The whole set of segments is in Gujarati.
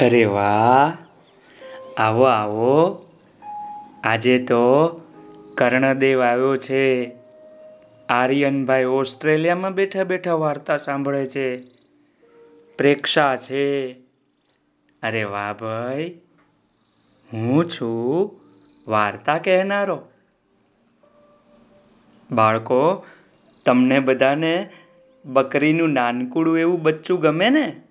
અરે વાહ આવો આવો આજે તો કર્ણદેવ આવ્યો છે આર્યનભાઈ ઓસ્ટ્રેલિયામાં બેઠા બેઠા વાર્તા સાંભળે છે પ્રેક્ષા છે અરે વાહ ભાઈ હું છું વાર્તા કહેનારો બાળકો તમને બધાને બકરીનું નાનકડું એવું બચ્ચું ગમે ને?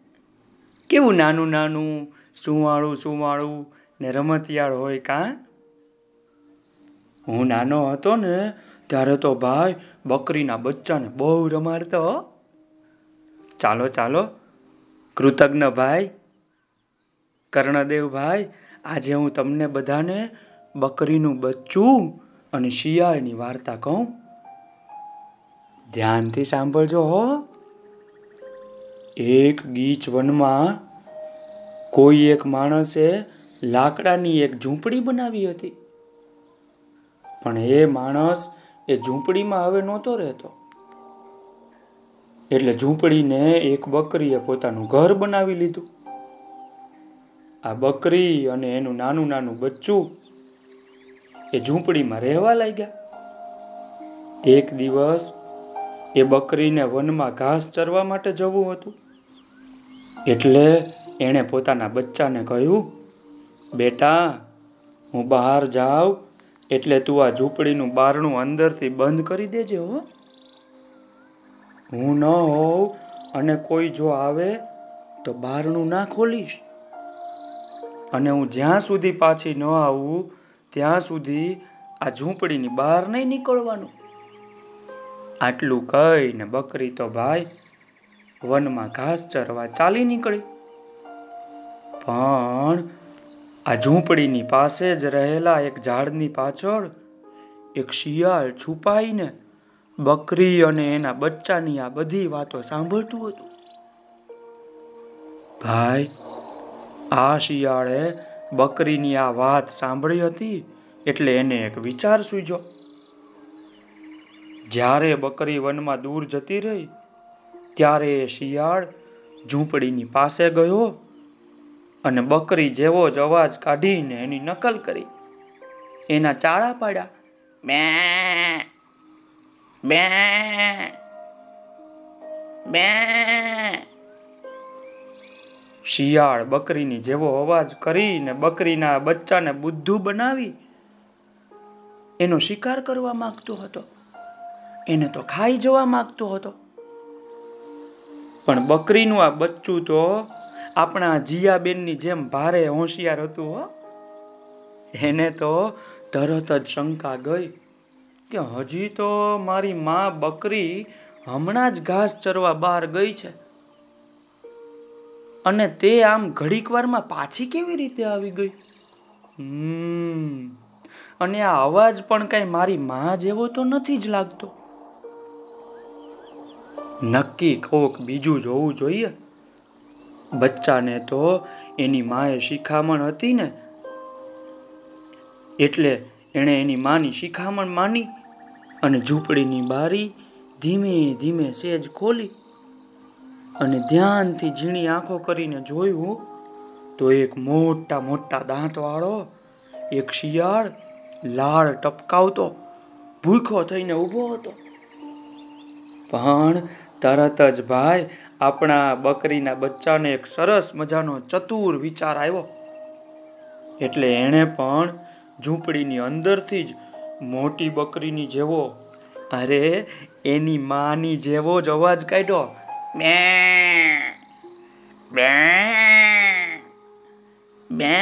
કેવું નાનું નાનું, સુંવાળું સુંવાળું ને રમતિયાળ હોય કાં? હું નાનો હતો ને, ત્યારે તો ભાઈ બકરીના બચ્ચાને બહુ રમાડતો. ચાલો ચાલો. કૃતજ્ઞ ભાઈ, કર્ણદેવ ભાઈ, આજે હું તમને બધાને બકરીનું બચ્ચું અને શિયાળની વાર્તા કહું. ધ્યાનથી સાંભળજો હો. એક ગીચ વનમાં કોઈ એક માણસે લાકડાની એક ઝૂંપડી બનાવી હતી. પણ એ માણસ એ ઝૂંપડીમાં હવે નહોતો રહેતો. એટલે ઝૂંપડીને એક બકરીએ પોતાનું ઘર બનાવી લીધું. આ બકરી અને એનું નાનું નાનું બચ્ચું એ ઝૂંપડીમાં રહેવા લાગ્યા. એક દિવસ એ બકરીને વનમાં ઘાસ ચરવા માટે જવું હતું. એટલે એણે પોતાના બચ્ચાને કહ્યું, બેટા, હું બહાર જાઉં, એટલે તું આ ઝૂંપડીનું બારણું અંદરથી બંધ કરી દેજે, હો. હું ન હોઉં અને કોઈ જો આવે તો બારણું ના ખોલીશ. અને હું જ્યાં સુધી પાછી ન આવું, ત્યાં સુધી આ ઝૂંપડીની બહાર નહીં નીકળવાનું. આટલું કહીને બકરી તો ભાઈ વનમાં ઘાસ ચરવા ચાલી નીકળી. પણ આ ઝૂંપડીની પાસે જ રહેલા એક ઝાડની પાછળ એક શિયાળ છુપાઈને બકરી અને એના બચ્ચાની આ બધી વાતો સાંભળતું હતું. ભાઈ, આ શિયાળે બકરીની આ વાત સાંભળી હતી એટલે એને એક વિચાર સૂઝ્યો જ્યારે બકરી વનમાં દૂર જતી રહી, ત્યારે શિયાળ ઝૂંપડીની પાસે ગયો અને બકરી જેવો જ અવાજ કાઢીને એની નકલ કરી. એના ચાળા પાડ્યા, બે બે બે. શિયાળ બકરીની જેવો અવાજ કરીને બકરીના બચ્ચાને બુદ્ધુ બનાવી, એનો શિકાર કરવા માંગતો હતો. એને તો ખાઈ જવા માગતો હતો. પણ બકરીનું આ બચ્ચું તો આપણા જીયાબેનની જેમ ભારે હોશિયાર હતું હો. એને તો તરત જ શંકા ગઈ કે હજી તો મારી માં બકરી હમણાં જ ઘાસ ચરવા બહાર ગઈ છે. અને તે આમ ઘડીક વારમાં પાછી કેવી રીતે આવી ગઈ? અને આ અવાજ પણ કઈ મારી માં જેવો તો નથી જ લાગતો. નક્કી કોક બીજું જોવું જોઈએ? બચ્ચાને તો એની માએ શિખામણ હતી ને? એટલે એણે એની માની શિખામણ માની અને ઝૂંપડીની બારી ધીમે ધીમે સેજ ખોલી અને ધ્યાનથી ઝીણી આંખો કરીને જોયું તો એક મોટા મોટા દાંતવાળો, એક શિયાળ, લાળ ટપકાવતો, ભૂખો થઈને ઊભો હતો. પણ તરત જ ભાઈ, આપણા બકરીના બચ્ચાને એક સરસ મજાનો ચતુર વિચાર આવ્યો. એટલે એણે પણ ઝૂંપડીની અંદરથી જ મોટી બકરીની જેવો, અરે, એની માની જેવો જ અવાજ કાઢ્યો. બે બે બે.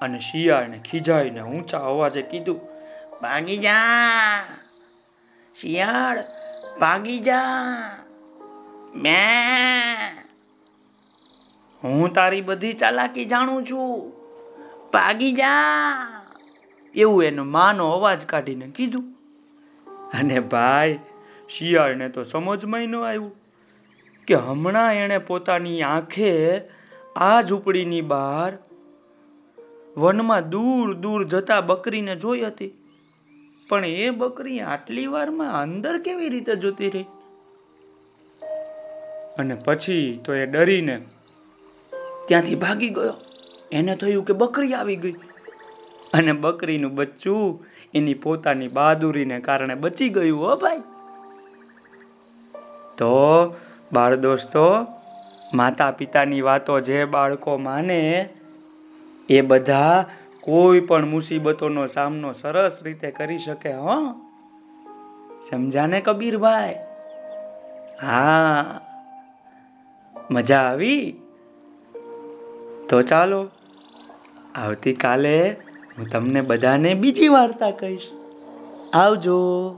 અને શિયાળને ખીજાઈને ઊંચા અવાજે કીધું, ભાગી જા, શિયાળ ભાગી જા. મે. હું તારી બધી ચાલાકી જાણું છું. ભાગી જા. એવું એનો માનો અવાજ કાઢીને કીધું. અને ભાઈ, શિયાળને તો સમજમાં ન આવ્યું કે હમણાં એણે પોતાની આંખે આ ઝૂંપડીની બહાર વનમાં દૂર દૂર જતા બકરીને જોઈ હતી. પણ એ બકરી આટલી વારમાં અંદર કેવી રીતે જોતી રહી? અને પછી તો એ ડરીને ત્યાંથી ભાગી ગયો. એને થયું કે બકરી આવી ગઈ. અને બકરીનું બચ્ચું એની પોતાની બહાદુરીને કારણે બચી ગયું હો ભાઈ. તો બાળ દોસ્તો માતા પિતાની વાતો જે બાળકો માને એ બધા કોઈ પણ મુસીબતોનો સામનો સરસ રીતે કરી શકે, હો. સમજાને કબીરભાઈ? હા. મજા આવી? તો ચાલો, આવતીકાલે હું તમને બધાને બીજી વાર્તા કહીશ. આવજો.